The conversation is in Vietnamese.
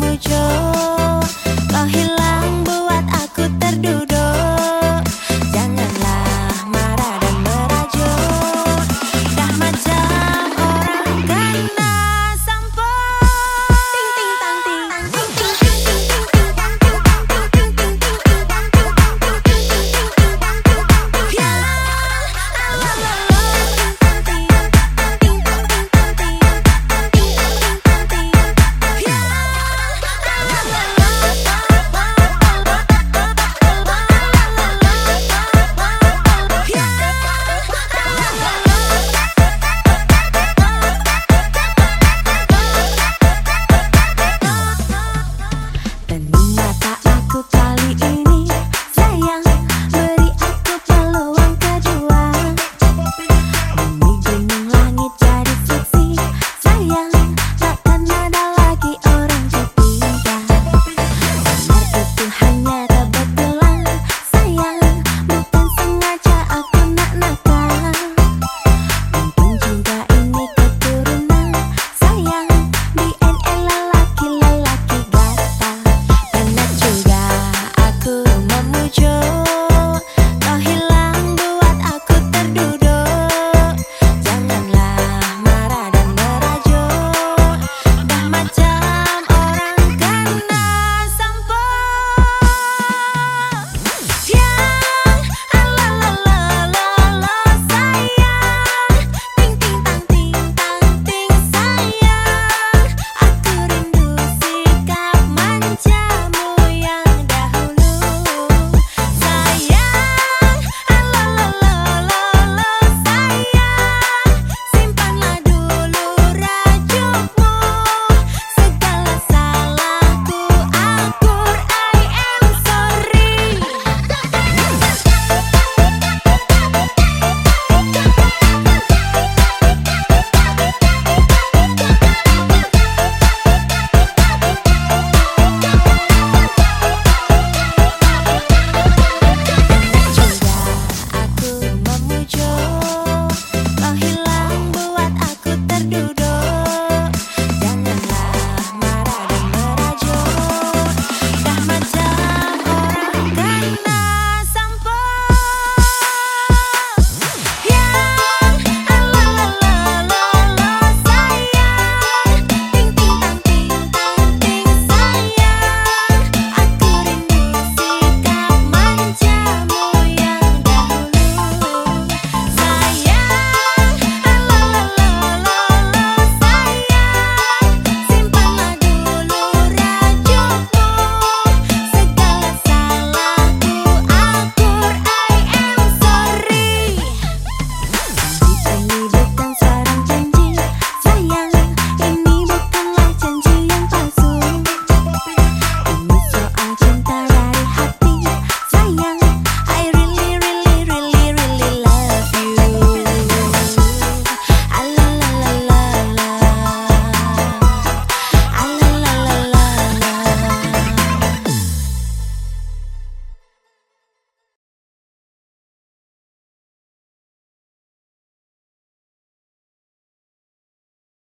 mưa cho và hiền